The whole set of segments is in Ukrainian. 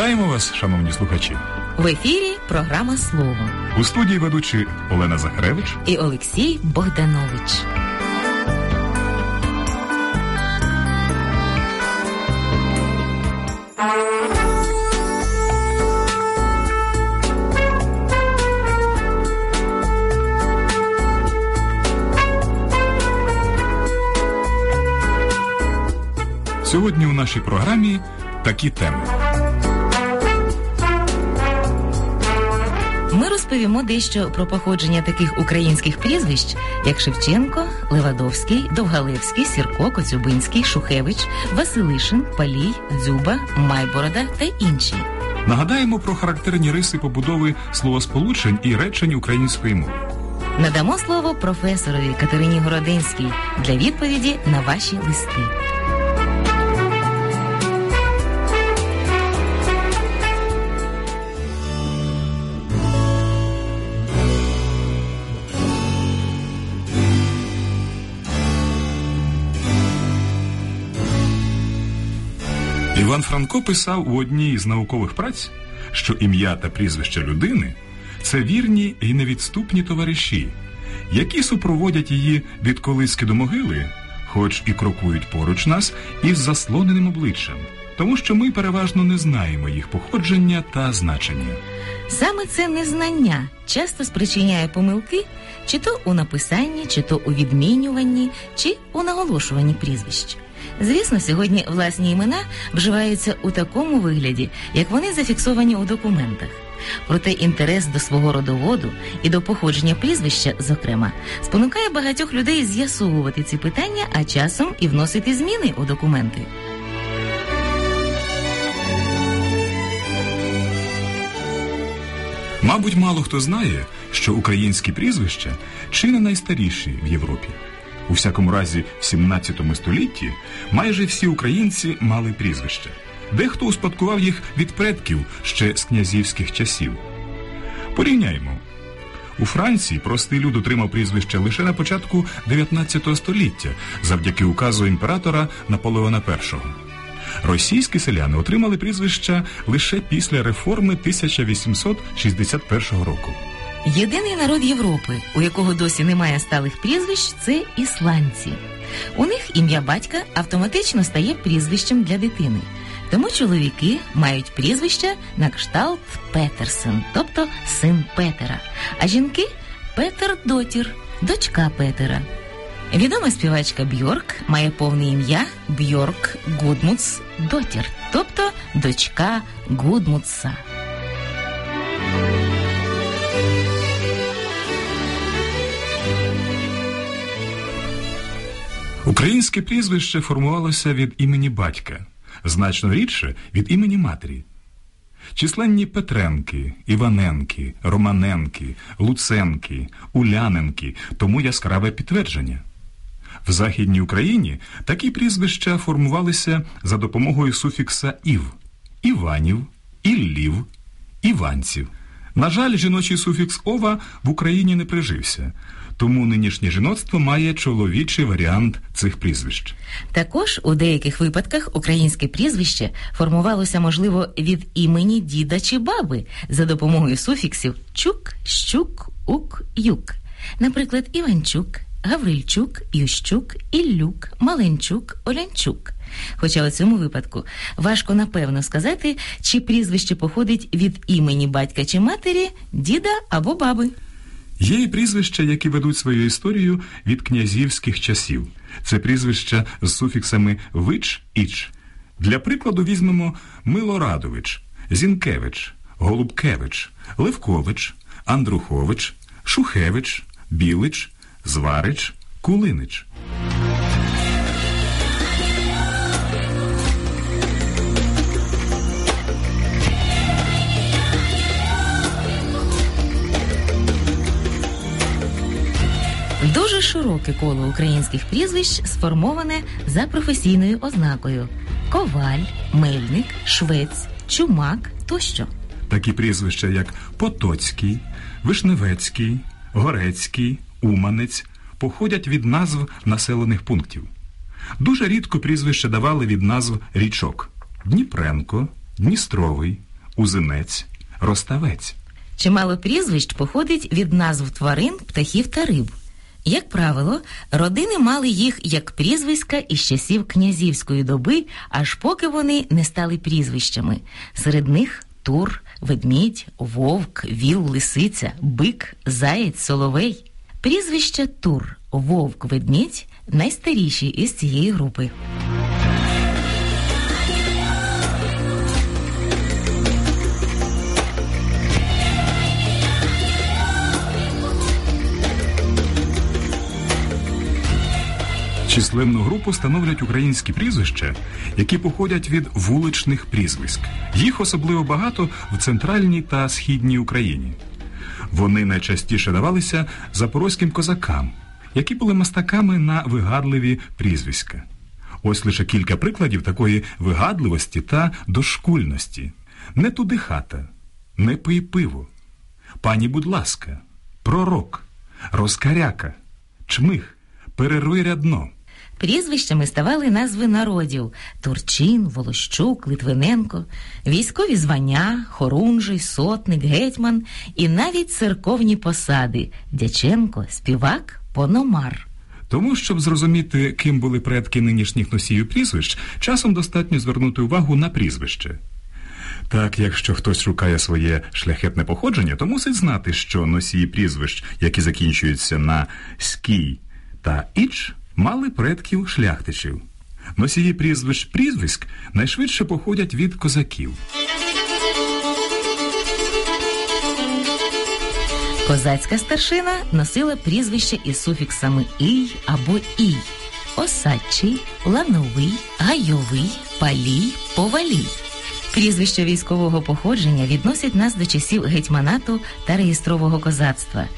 Вітаємо вас, шановні слухачі. В ефірі програма Слово У студії ведучі Олена Захаревич. і Олексій Богданович. Сьогодні у нашій програмі такі теми. Ми розповімо дещо про походження таких українських прізвищ, як Шевченко, Левадовський, Довгалевський, Сірко, Коцюбинський, Шухевич, Василишин, Палій, Дзюба, Майборода та інші. Нагадаємо про характерні риси побудови словосполучень і речень української мови. Надамо слово професорові Катерині Городинській для відповіді на ваші листи. Іван Франко писав у одній із наукових праць, що ім'я та прізвище людини це вірні і невідступні товариші, які супроводять її від колиски до могили, хоч і крокують поруч нас із заслоненим обличчям, тому що ми переважно не знаємо їх походження та значення. Саме це незнання часто спричиняє помилки чи то у написанні, чи то у відмінюванні, чи у наголошуванні прізвищ. Звісно, сьогодні власні імена вживаються у такому вигляді, як вони зафіксовані у документах. Проте інтерес до свого родоводу і до походження прізвища, зокрема, спонукає багатьох людей з'ясовувати ці питання, а часом і вносити зміни у документи. Мабуть, мало хто знає, що українські прізвища чи не найстаріші в Європі. У всякому разі, в 17 столітті майже всі українці мали прізвища. Дехто успадкував їх від предків ще з князівських часів. Порівняємо. У Франції простий люд отримав прізвище лише на початку 19 століття завдяки указу імператора Наполеона І. Російські селяни отримали прізвища лише після реформи 1861 року. Єдиний народ Європи, у якого досі немає сталих прізвищ, це ісландці. У них ім'я батька автоматично стає прізвищем для дитини. Тому чоловіки мають прізвища на кшталт Петерсен, тобто син Петера, а жінки Петердотір, дочка Петера. Відома співачка Бьорк має повне ім'я Бьорк Гудмундсдотір, тобто дочка Гудмунда. Українське прізвище формувалося від імені батька, значно рідше від імені матері. Численні Петренки, Іваненки, Романенки, Луценки, Уляненки тому яскраве підтвердження. В Західній Україні такі прізвища формувалися за допомогою суфікса ів Іванів, Іллів, Іванців. На жаль, жіночий суфікс ова в Україні не прижився, тому нинішнє жіноцтво має чоловічий варіант цих прізвищ. Також у деяких випадках українське прізвище формувалося, можливо, від імені діда чи баби за допомогою суфіксів чук, щук, ук, юк. Наприклад, Іванчук, Гаврильчук, Ющук, Іллюк, Маленчук, Олянчук. Хоча у цьому випадку важко напевно сказати, чи прізвище походить від імені батька чи матері, діда або баби. Є і прізвища, які ведуть свою історію від князівських часів. Це прізвища з суфіксами вич іч. Для прикладу візьмемо Милорадович, Зінкевич, Голубкевич, Левкович, Андрухович, Шухевич, Білич, Зварич, Кулинич. Дуже широке коло українських прізвищ сформоване за професійною ознакою: коваль, мельник, швець, чумак тощо. Такі прізвища, як Потоцький, Вишневецький, Горецький, Уманець походять від назв населених пунктів. Дуже рідко прізвища давали від назв річок Дніпренко, Дністровий, Узинець, Роставець. Чимало прізвищ походить від назв тварин, птахів та риб. Як правило, родини мали їх як прізвиська із часів князівської доби, аж поки вони не стали прізвищами. Серед них тур, ведмідь, вовк, віл, лисиця, бик, заєць, соловей. Прізвища тур, вовк, ведмідь найстаріші із цієї групи. Численну групу становлять українські прізвища, які походять від вуличних прізвиськ. Їх особливо багато в центральній та східній Україні. Вони найчастіше давалися запорозьким козакам, які були мастаками на вигадливі прізвиська. Ось лише кілька прикладів такої вигадливості та дошкульності. Не туди хата, не пий пиво, пані, будь ласка, пророк, розкаряка, чмих, переруй рядно. Прізвищами ставали назви народів Турчин, Волощук, Литвиненко, військові звання, Хорунжий, Сотник, Гетьман і навіть церковні посади Дяченко, Співак, Пономар. Тому, щоб зрозуміти, ким були предки нинішніх носіїв прізвищ, часом достатньо звернути увагу на прізвище. Так, якщо хтось шукає своє шляхетне походження, то мусить знати, що носії прізвищ, які закінчуються на скій та іч, мали предків шляхтичів. Носії прізвищ прізвиськ найшвидше походять від козаків. Козацька старшина носила прізвище із суфіксами ій або ій, осадчий, лановий, гайовий, палій, повалій. Прізвища військового походження відносять нас до часів гетьманату та реєстрового козацтва.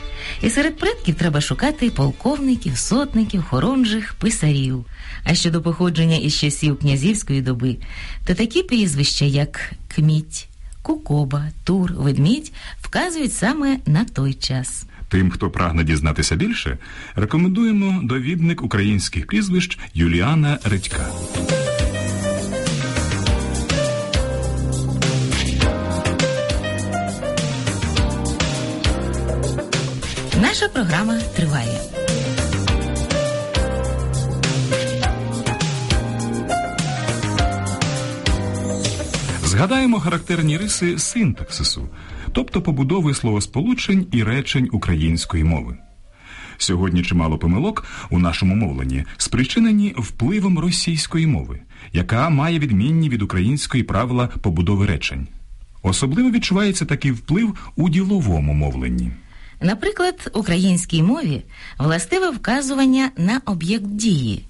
І серед предків треба шукати полковників, сотників, хоронжих, писарів. А щодо походження із часів князівської доби, то такі прізвища, як Кміть, Кукоба, Тур, Ведмідь, вказують саме на той час. Тим, хто прагне дізнатися більше, рекомендуємо довідник українських прізвищ Юліана Редька. Наша програма триває. Згадаємо характерні риси синтаксису, тобто побудови словосполучень і речень української мови. Сьогодні чимало помилок у нашому мовленні спричинені впливом російської мови, яка має відмінні від української правила побудови речень. Особливо відчувається такий вплив у діловому мовленні. Наприклад, українській мові властиве вказування на об'єкт дії.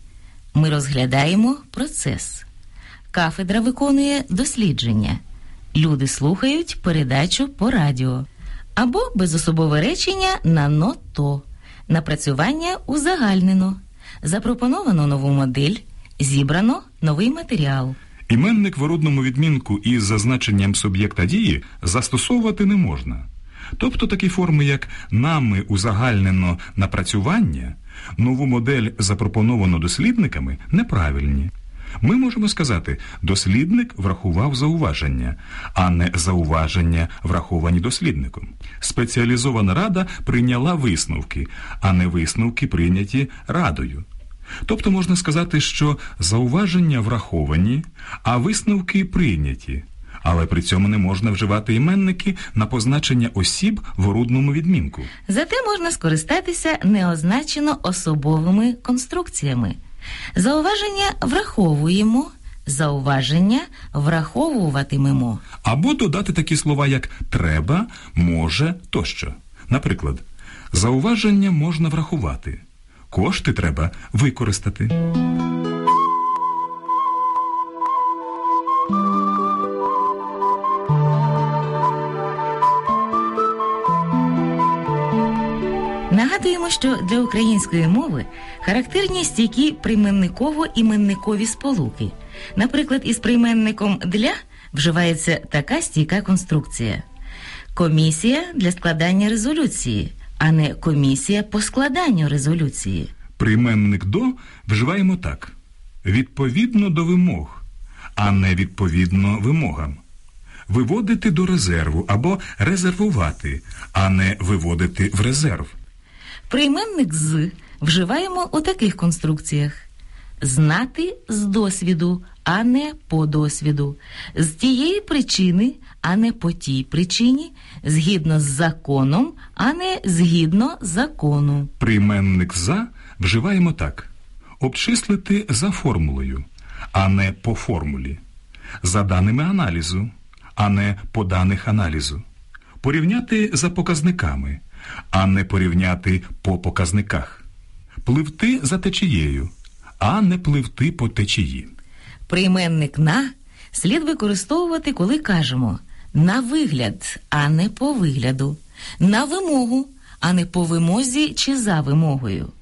Ми розглядаємо процес. Кафедра виконує дослідження. Люди слухають передачу по радіо або безособове речення на ното, напрацювання узагальнено, запропоновано нову модель, зібрано новий матеріал. Іменник в орудному відмінку із зазначенням суб'єкта дії застосовувати не можна. Тобто такі форми, як нами узагальнено напрацювання, нову модель запропоновано дослідниками, неправильні. Ми можемо сказати, дослідник врахував зауваження, а не зауваження враховані дослідником. Спеціалізована рада прийняла висновки, а не висновки прийняті радою. Тобто можна сказати, що зауваження враховані, а висновки прийняті. Але при цьому не можна вживати іменники на позначення осіб в орудному відмінку. Зате можна скористатися неозначено особовими конструкціями. Зауваження враховуємо, зауваження враховуватимемо. Або додати такі слова, як треба, може тощо. Наприклад, зауваження можна врахувати, кошти треба використати. Що для української мови характерні стійкі прийменниково-іменникові сполуки. Наприклад, із прийменником для вживається така стійка конструкція: комісія для складання резолюції, а не комісія по складанню резолюції. Прийменник до вживаємо так: відповідно до вимог, а не відповідно вимогам. виводити до резерву або резервувати, а не виводити в резерв. Прийменник з вживаємо у таких конструкціях: знати з досвіду, а не по досвіду, з тієї причини, а не по тій причині, згідно з законом, а не згідно закону. Прийменник за вживаємо так: обчислити за формулою, а не по формулі, за даними аналізу, а не по даних аналізу, порівняти за показниками, а не порівняти по показниках, пливти за течією, а не пливти по течії. Прийменник на слід використовувати, коли кажемо на вигляд, а не по вигляду, на вимогу, а не по вимозі чи за вимогою,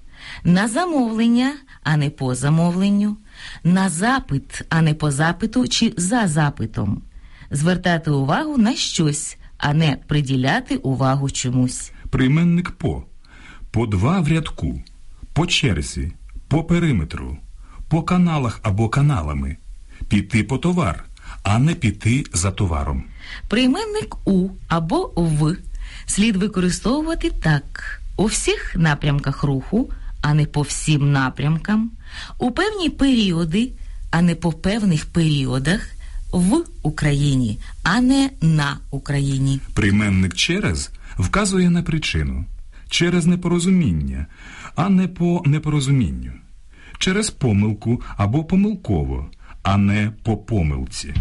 на замовлення, а не по замовленню, на запит, а не по запиту чи за запитом, звертати увагу на щось, а не приділяти увагу чомусь. Прийменник по, по два в рядку, по черзі, по периметру, по каналах або каналами, піти по товар, а не піти за товаром. Прийменник у або в слід використовувати так. У всіх напрямках руху, а не по всім напрямкам, у певні періоди, а не по певних періодах, в Україні, а не на Україні. Прийменник через вказує на причину, через непорозуміння, а не по непорозумінню, через помилку або помилково, а не по помилці.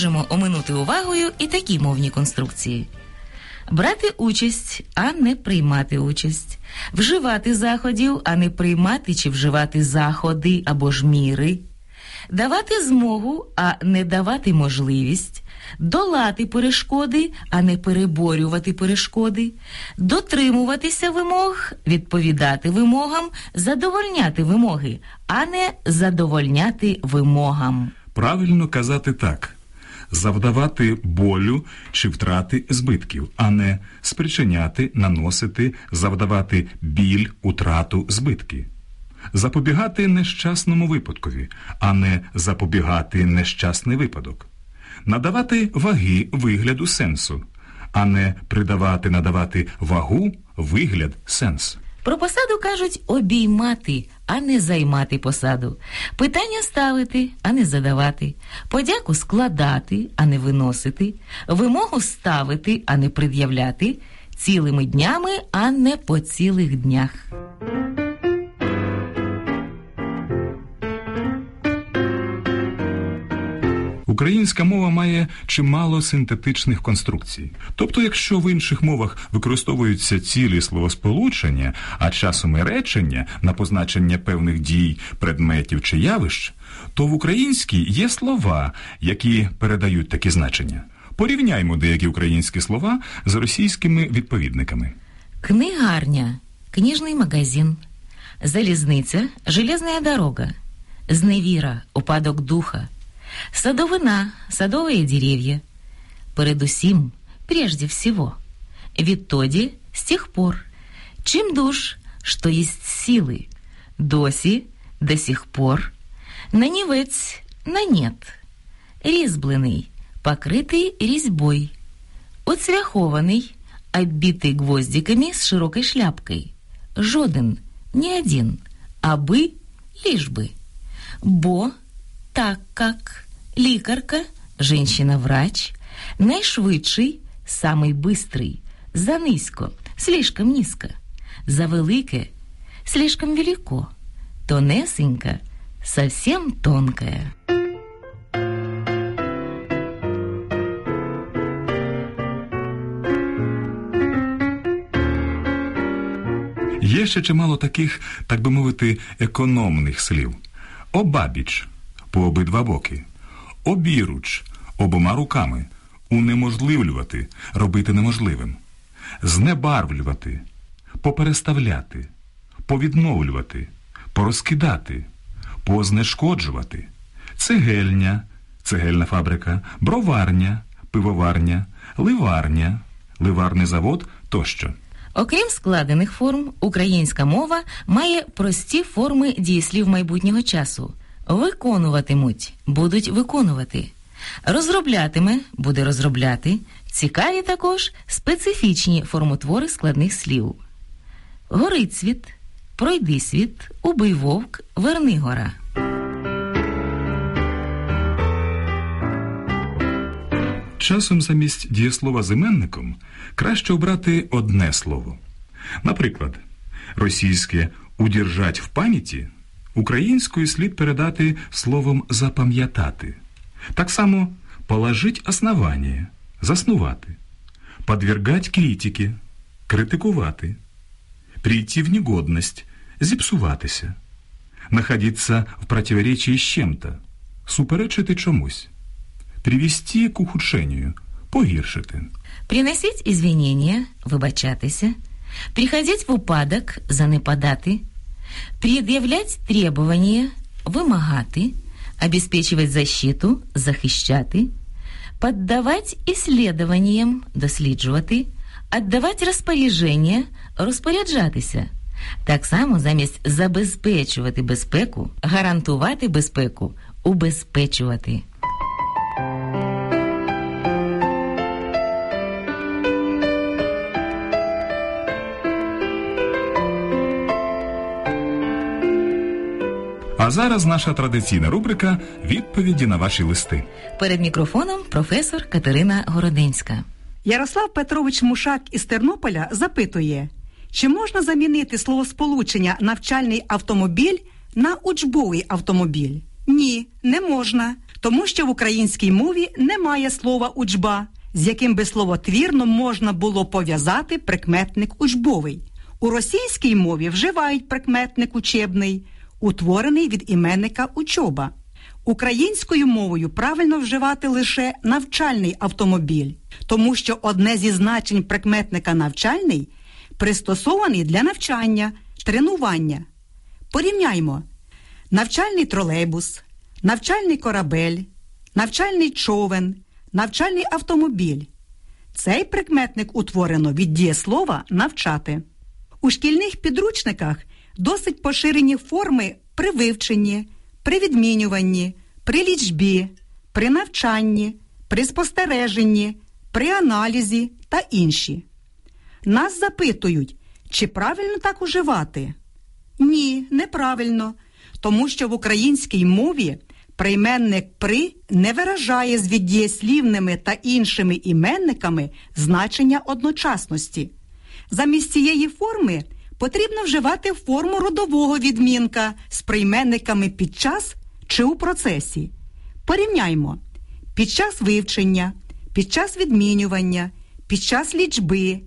Можемо оминути увагою і такі мовні конструкції. Брати участь, а не приймати участь, вживати заходів, а не приймати чи вживати заходи або ж міри, давати змогу, а не давати можливість, долати перешкоди, а не переборювати перешкоди, дотримуватися вимог, відповідати вимогам, задовольняти вимоги, а не задовольняти вимогам. Правильно казати так. Завдавати болю чи втрати збитків, а не спричиняти, наносити, завдавати біль, утрату, збитки. Запобігати нещасному випадкові, а не запобігати нещасний випадок. Надавати ваги вигляду сенсу, а не придавати, надавати вагу, вигляд, сенс. Про посаду кажуть обіймати, а не займати посаду. Питання ставити, а не задавати. Подяку складати, а не виносити. Вимогу ставити, а не пред'являти. Цілими днями, а не по цілих днях. Українська мова має чимало синтетичних конструкцій. Тобто, якщо в інших мовах використовуються цілі словосполучення, а часом і речення на позначення певних дій, предметів чи явищ, то в українській є слова, які передають такі значення. Порівняймо деякі українські слова з російськими відповідниками. Книгарня, книжный магазин. Залізниця, железная дорога. Зневіра, упадок духа. Садовина, садовые деревья. Передусім, прежде всего. Відтоді, з тех пор. Чим душ, що єсть сили. Досі, до сих пор. Нанівець, на нет. Різьблений, покритий різьбой. Оцвяхованный, оббитый гвоздиками с широкой шляпкой. Жоден, не один, аби, лишь бы. Бо, так как, Лікарка, женщина-врач, найшвидший, самий бистрий, за низько, слишком низько, за велике, слишком велико, тонесенька, совсем тонкая. Є ще чимало таких, так би мовити, економних слів. Обабіч по обидва боки, обіруч обома руками, унеможливлювати, робити неможливим, знебарвлювати, попереставляти, повідновлювати, порозкидати, познешкоджувати, цегельня, цегельна фабрика, броварня, пивоварня, ливарня, ливарний завод тощо. Окрім складених форм, українська мова має прості форми дієслів майбутнього часу. Виконуватимуть, будуть виконувати. Розроблятиме буде розробляти. Цікаві також специфічні формотвори складних слів. Горить світ, пройди світ, убий вовк, верни гора. Часом замість дієслова з краще обрати одне слово. Наприклад, російське удержать в пам'яті українською слід передати словом запам'ятати. Так само положить основання, заснувати, подвергать критике, критикувати, прийти в негодность, зіпсуватися, находиться в противоречии з чим-то, суперечити чомусь, привести к ухудшению, погіршити. Приносить извинения, вибачатися, приходить в упадок, занепадати, пред'являть требования, вимагати, обеспечивать защиту, захищати, поддавать исследованиям, досліджувати, віддавати розпорядження, розпоряджатися. Так само замість забезпечувати безпеку, гарантувати безпеку, убезпечувати. А зараз наша традиційна рубрика Відповіді на ваші листи. Перед мікрофоном професор Катерина Городенська. Ярослав Петрович Мушак із Тернополя запитує, чи можна замінити словосполучення навчальний автомобіль на учбовий автомобіль? Ні, не можна, тому що в українській мові немає слова учба, з яким би словотвірно можна було пов'язати прикметник учбовий. У російській мові вживають прикметник учебний, утворений від іменника учоба. Українською мовою правильно вживати лише навчальний автомобіль, тому що одне зі значень прикметника навчальний пристосований для навчання, тренування. Порівняймо навчальний тролейбус, навчальний корабель, навчальний човен, навчальний автомобіль. Цей прикметник утворено від дієслова навчати. У шкільних підручниках досить поширені форми при вивченні, при відмінюванні, при лічбі, при навчанні, при спостереженні, при аналізі та інші. Нас запитують, чи правильно так уживати? Ні, неправильно, тому що в українській мові прийменник при не виражає з віддієслівними та іншими іменниками значення одночасності. Замість цієї форми потрібно вживати форму родового відмінка з прийменниками під час чи у процесі. Порівняймо під час вивчення, під час відмінювання, під час лічби,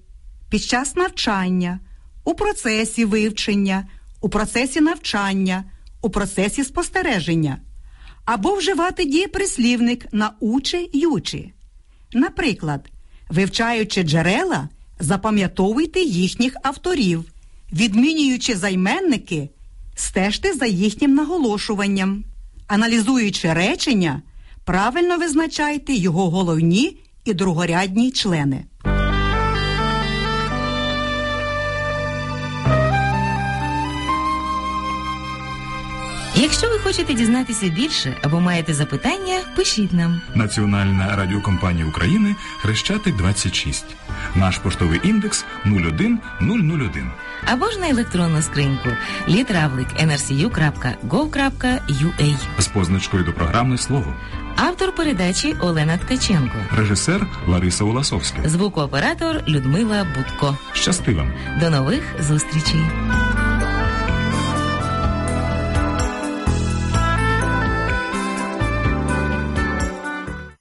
під час навчання, у процесі вивчення, у процесі навчання, у процесі спостереження, або вживати дієприслівник на учи ючи. Наприклад, вивчаючи джерела, запам'ятовуйте їхніх авторів, відмінюючи займенники, стежте за їхнім наголошуванням. Аналізуючи речення, правильно визначайте його головні і другорядні члени. Якщо ви хочете дізнатися більше або маєте запитання, пишіть нам. Національна радіокомпанія України Хрещатик 26. Наш поштовий індекс 01001. або ж на електронну скриньку літравлик nrcu.gov.ua. З позначкою до програми слово. Автор передачі Олена Ткаченко. Режисер Лариса Уласовська. Звукооператор Людмила Будко. Щасти вам! До нових зустрічей!